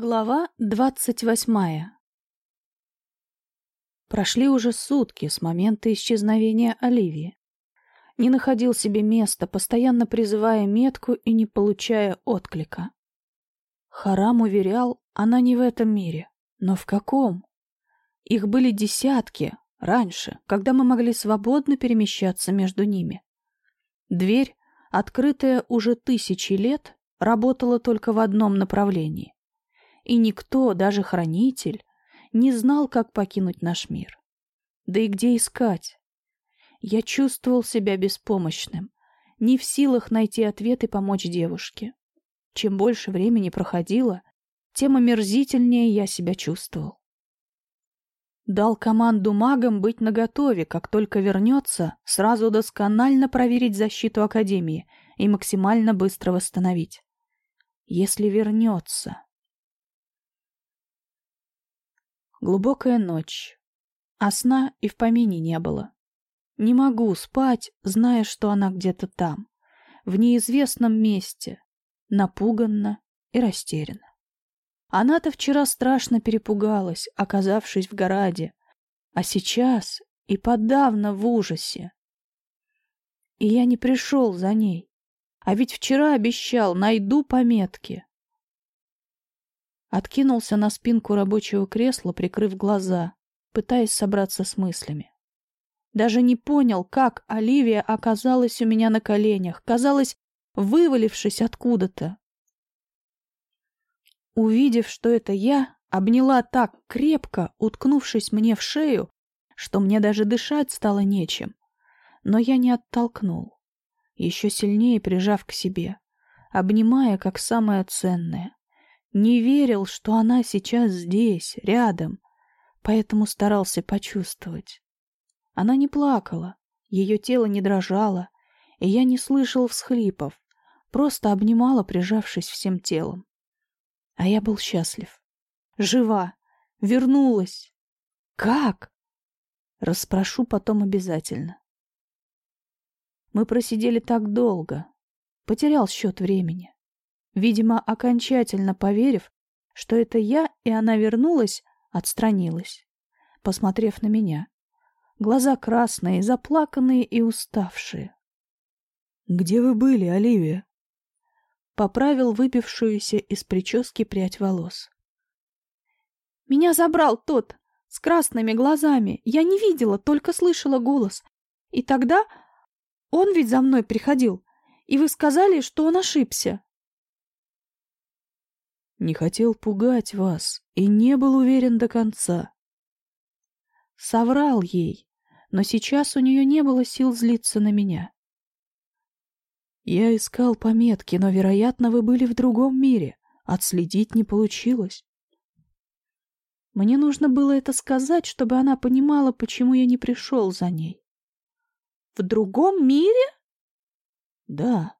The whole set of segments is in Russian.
Глава двадцать восьмая Прошли уже сутки с момента исчезновения Оливии. Не находил себе места, постоянно призывая метку и не получая отклика. Харам уверял, она не в этом мире. Но в каком? Их были десятки, раньше, когда мы могли свободно перемещаться между ними. Дверь, открытая уже тысячи лет, работала только в одном направлении и никто, даже хранитель, не знал, как покинуть наш мир. Да и где искать? Я чувствовал себя беспомощным, не в силах найти ответ и помочь девушке. Чем больше времени проходило, тем омерзительнее я себя чувствовал. Дал команду магам быть наготове, как только вернется, сразу досконально проверить защиту Академии и максимально быстро восстановить. Если вернется... Глубокая ночь. А сна и в помине не было. Не могу спать, зная, что она где-то там, в неизвестном месте, напуганна и растеряна. Она-то вчера страшно перепугалась, оказавшись в городе, а сейчас и подавно в ужасе. И я не пришел за ней, а ведь вчера обещал, найду пометки. Откинулся на спинку рабочего кресла, прикрыв глаза, пытаясь собраться с мыслями. Даже не понял, как Оливия оказалась у меня на коленях, казалось, вывалившись откуда-то. Увидев, что это я, обняла так крепко, уткнувшись мне в шею, что мне даже дышать стало нечем. Но я не оттолкнул, еще сильнее прижав к себе, обнимая как самое ценное. Не верил, что она сейчас здесь, рядом, поэтому старался почувствовать. Она не плакала, ее тело не дрожало, и я не слышал всхлипов, просто обнимала, прижавшись всем телом. А я был счастлив. Жива, вернулась. Как? Расспрошу потом обязательно. Мы просидели так долго. Потерял счет времени. Видимо, окончательно поверив, что это я, и она вернулась, отстранилась, посмотрев на меня. Глаза красные, заплаканные и уставшие. «Где вы были, Оливия?» Поправил выпившуюся из прически прядь волос. «Меня забрал тот, с красными глазами. Я не видела, только слышала голос. И тогда он ведь за мной приходил, и вы сказали, что он ошибся. Не хотел пугать вас и не был уверен до конца. Соврал ей, но сейчас у нее не было сил злиться на меня. Я искал пометки, но, вероятно, вы были в другом мире. Отследить не получилось. Мне нужно было это сказать, чтобы она понимала, почему я не пришел за ней. В другом мире? Да.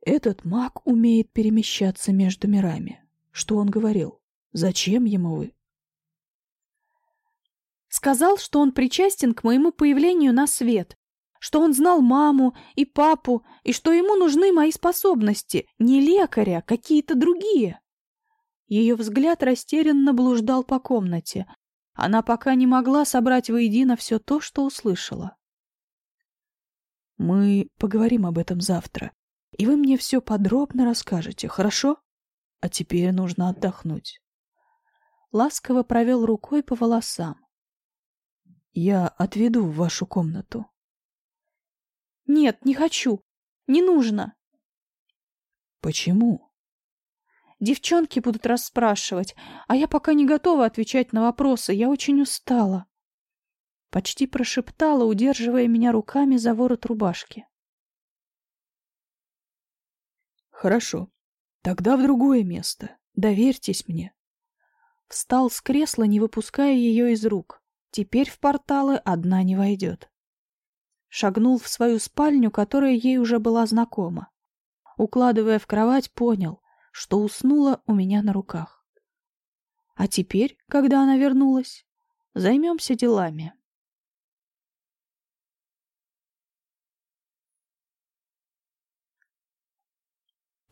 Этот маг умеет перемещаться между мирами. Что он говорил? Зачем ему вы? Сказал, что он причастен к моему появлению на свет, что он знал маму и папу, и что ему нужны мои способности, не лекаря, а какие-то другие. Ее взгляд растерянно блуждал по комнате. Она пока не могла собрать воедино все то, что услышала. «Мы поговорим об этом завтра, и вы мне все подробно расскажете, хорошо?» А теперь нужно отдохнуть. Ласково провел рукой по волосам. Я отведу в вашу комнату. Нет, не хочу. Не нужно. Почему? Девчонки будут расспрашивать, а я пока не готова отвечать на вопросы. Я очень устала. Почти прошептала, удерживая меня руками за ворот рубашки. Хорошо. Тогда в другое место. Доверьтесь мне. Встал с кресла, не выпуская ее из рук. Теперь в порталы одна не войдет. Шагнул в свою спальню, которая ей уже была знакома. Укладывая в кровать, понял, что уснула у меня на руках. А теперь, когда она вернулась, займемся делами.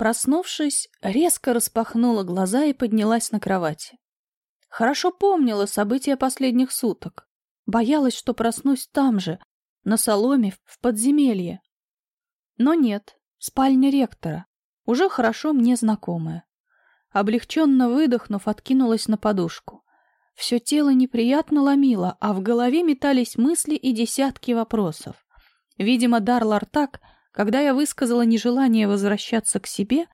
Проснувшись, резко распахнула глаза и поднялась на кровати. Хорошо помнила события последних суток. Боялась, что проснусь там же, на соломе, в подземелье. Но нет, спальня ректора, уже хорошо мне знакомая. Облегченно выдохнув, откинулась на подушку. Все тело неприятно ломило, а в голове метались мысли и десятки вопросов. Видимо, Дар Лартак, когда я высказала нежелание возвращаться к себе,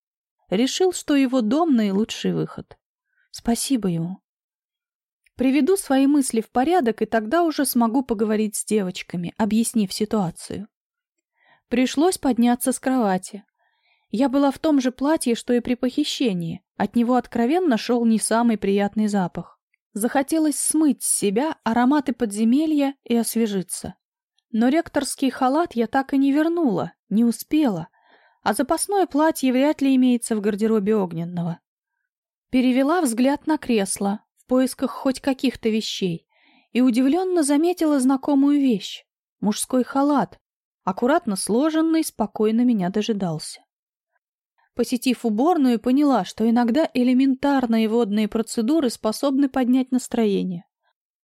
решил, что его дом — наилучший выход. Спасибо ему. Приведу свои мысли в порядок, и тогда уже смогу поговорить с девочками, объяснив ситуацию. Пришлось подняться с кровати. Я была в том же платье, что и при похищении. От него откровенно шел не самый приятный запах. Захотелось смыть с себя ароматы подземелья и освежиться. Но ректорский халат я так и не вернула, не успела, а запасное платье вряд ли имеется в гардеробе огненного. Перевела взгляд на кресло, в поисках хоть каких-то вещей и удивленно заметила знакомую вещь — мужской халат, аккуратно сложенный, спокойно меня дожидался. Посетив уборную, поняла, что иногда элементарные водные процедуры способны поднять настроение.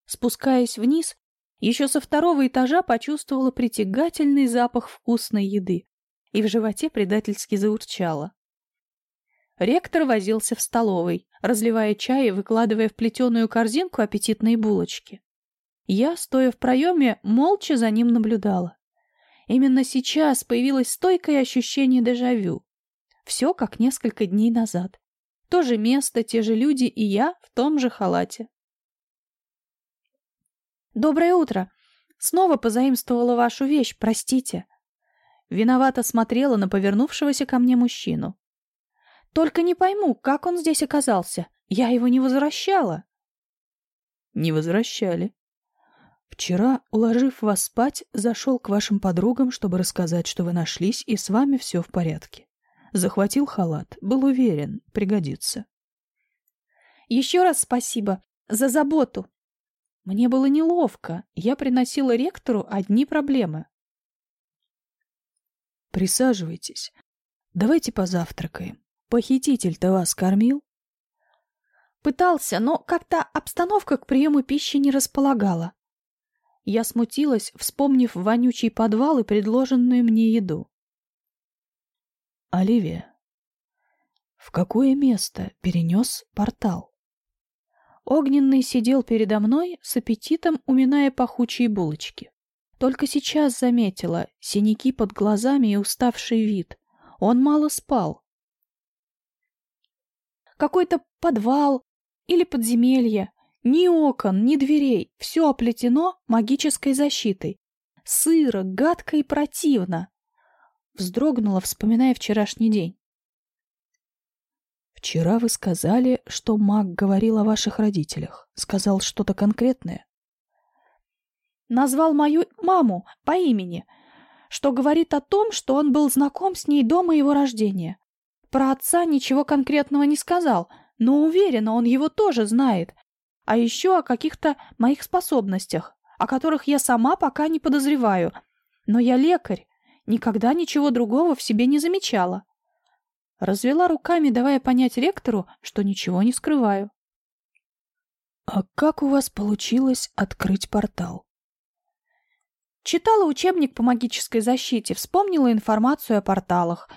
Спускаясь вниз, еще со второго этажа почувствовала притягательный запах вкусной еды и в животе предательски заурчала. Ректор возился в столовой, разливая чай и выкладывая в плетеную корзинку аппетитные булочки. Я, стоя в проеме, молча за ним наблюдала. Именно сейчас появилось стойкое ощущение дежавю. Все как несколько дней назад. То же место, те же люди и я в том же халате. «Доброе утро! Снова позаимствовала вашу вещь, простите!» Виновато смотрела на повернувшегося ко мне мужчину. Только не пойму, как он здесь оказался. Я его не возвращала. Не возвращали. Вчера, уложив вас спать, зашел к вашим подругам, чтобы рассказать, что вы нашлись, и с вами все в порядке. Захватил халат, был уверен, пригодится. Еще раз спасибо за заботу. Мне было неловко, я приносила ректору одни проблемы. Присаживайтесь. Давайте позавтракаем. Похититель-то вас кормил? Пытался, но как-то обстановка к приему пищи не располагала. Я смутилась, вспомнив вонючий подвал и предложенную мне еду. Оливия, в какое место перенес портал? Огненный сидел передо мной с аппетитом, уминая пахучие булочки. Только сейчас заметила синяки под глазами и уставший вид. Он мало спал, какой-то подвал или подземелье. Ни окон, ни дверей. Все оплетено магической защитой. Сыро, гадко и противно. Вздрогнула, вспоминая вчерашний день. «Вчера вы сказали, что маг говорил о ваших родителях. Сказал что-то конкретное?» «Назвал мою маму по имени, что говорит о том, что он был знаком с ней до моего рождения. Про отца ничего конкретного не сказал, но уверена, он его тоже знает. А еще о каких-то моих способностях, о которых я сама пока не подозреваю. Но я лекарь, никогда ничего другого в себе не замечала. Развела руками, давая понять ректору, что ничего не скрываю. «А как у вас получилось открыть портал?» Читала учебник по магической защите, вспомнила информацию о порталах,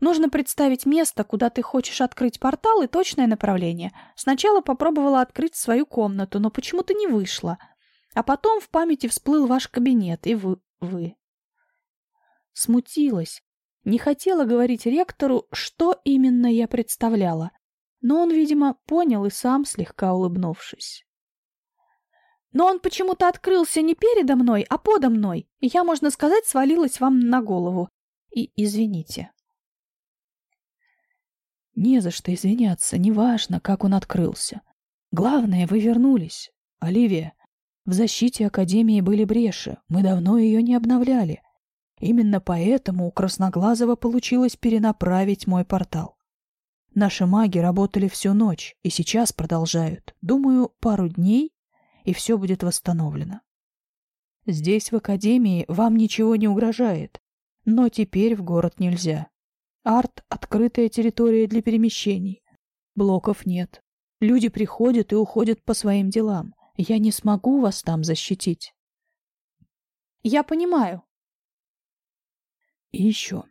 Нужно представить место, куда ты хочешь открыть портал и точное направление. Сначала попробовала открыть свою комнату, но почему-то не вышло. А потом в памяти всплыл ваш кабинет, и вы... вы. Смутилась. Не хотела говорить ректору, что именно я представляла. Но он, видимо, понял и сам, слегка улыбнувшись. Но он почему-то открылся не передо мной, а подо мной, и я, можно сказать, свалилась вам на голову. И извините. Не за что извиняться, неважно, как он открылся. Главное, вы вернулись. Оливия, в защите Академии были бреши, мы давно ее не обновляли. Именно поэтому у Красноглазого получилось перенаправить мой портал. Наши маги работали всю ночь и сейчас продолжают. Думаю, пару дней, и все будет восстановлено. Здесь, в Академии, вам ничего не угрожает, но теперь в город нельзя. Арт — открытая территория для перемещений. Блоков нет. Люди приходят и уходят по своим делам. Я не смогу вас там защитить. Я понимаю. И еще.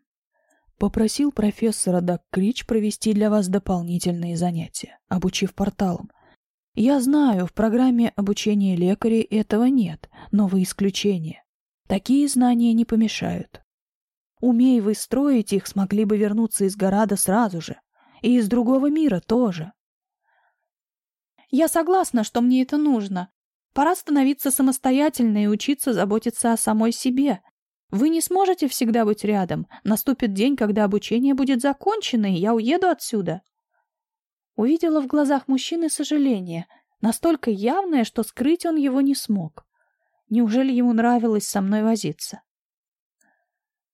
Попросил профессора Дак Крич провести для вас дополнительные занятия, обучив порталам. Я знаю, в программе обучения лекарей этого нет, но вы исключение. Такие знания не помешают. Умей вы строить их, смогли бы вернуться из Горада сразу же. И из другого мира тоже. Я согласна, что мне это нужно. Пора становиться самостоятельной и учиться заботиться о самой себе. Вы не сможете всегда быть рядом. Наступит день, когда обучение будет закончено, и я уеду отсюда. Увидела в глазах мужчины сожаление, настолько явное, что скрыть он его не смог. Неужели ему нравилось со мной возиться?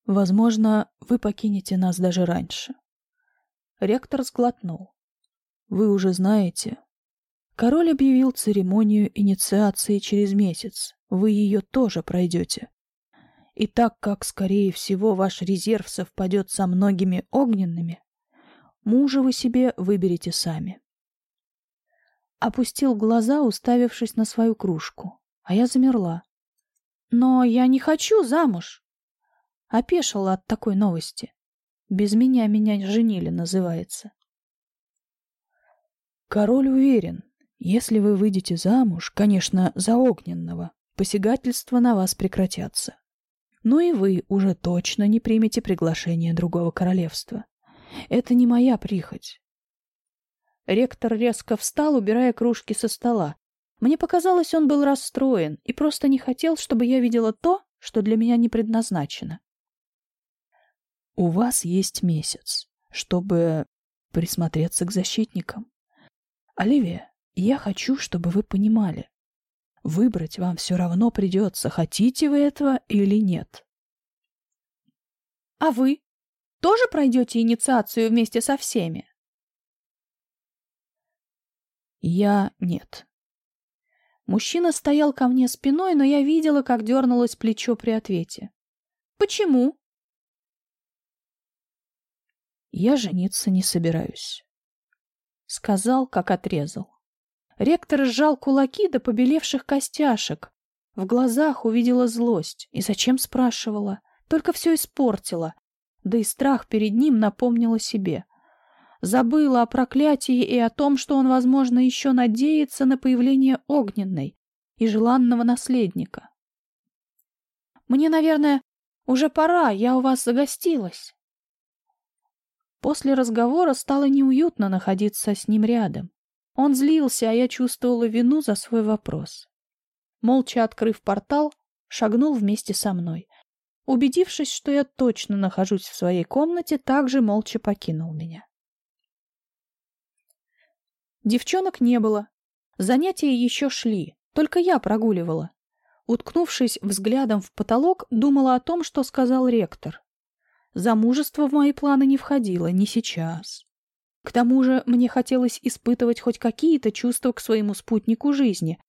Возможно, вы покинете нас даже раньше. Ректор сглотнул. Вы уже знаете. Король объявил церемонию инициации через месяц. Вы ее тоже пройдете. И так как, скорее всего, ваш резерв совпадет со многими огненными, мужа вы себе выберете сами. Опустил глаза, уставившись на свою кружку, а я замерла. Но я не хочу замуж. Опешила от такой новости. Без меня меня женили, называется. Король уверен, если вы выйдете замуж, конечно, за огненного, посягательства на вас прекратятся. Но и вы уже точно не примете приглашение другого королевства. Это не моя прихоть. Ректор резко встал, убирая кружки со стола. Мне показалось, он был расстроен и просто не хотел, чтобы я видела то, что для меня не предназначено. У вас есть месяц, чтобы присмотреться к защитникам. Оливия, я хочу, чтобы вы понимали. Выбрать вам все равно придется, хотите вы этого или нет. А вы тоже пройдете инициацию вместе со всеми? Я нет. Мужчина стоял ко мне спиной, но я видела, как дернулось плечо при ответе. Почему? Я жениться не собираюсь. Сказал, как отрезал. Ректор сжал кулаки до побелевших костяшек. В глазах увидела злость. И зачем спрашивала? Только все испортила. Да и страх перед ним напомнила себе. Забыла о проклятии и о том, что он, возможно, еще надеется на появление огненной и желанного наследника. «Мне, наверное, уже пора, я у вас загостилась». После разговора стало неуютно находиться с ним рядом. Он злился, а я чувствовала вину за свой вопрос. Молча открыв портал, шагнул вместе со мной. Убедившись, что я точно нахожусь в своей комнате, также молча покинул меня. Девчонок не было. Занятия еще шли, только я прогуливала. Уткнувшись взглядом в потолок, думала о том, что сказал ректор. Замужество в мои планы не входило, не сейчас. К тому же мне хотелось испытывать хоть какие-то чувства к своему спутнику жизни.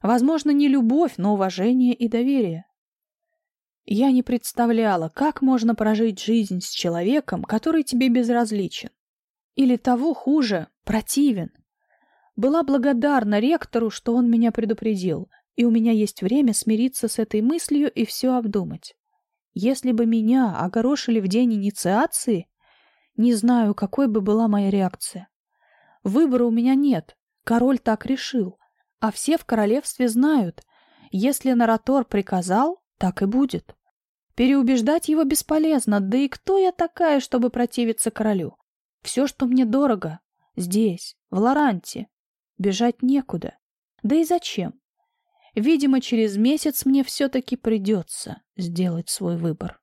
Возможно, не любовь, но уважение и доверие. Я не представляла, как можно прожить жизнь с человеком, который тебе безразличен. Или того хуже, противен. Была благодарна ректору, что он меня предупредил, и у меня есть время смириться с этой мыслью и все обдумать. Если бы меня огорошили в день инициации, не знаю, какой бы была моя реакция. Выбора у меня нет, король так решил, а все в королевстве знают, если Наратор приказал, так и будет. Переубеждать его бесполезно, да и кто я такая, чтобы противиться королю? Все, что мне дорого, здесь, в Лоранте. Бежать некуда. Да и зачем? Видимо, через месяц мне все-таки придется сделать свой выбор.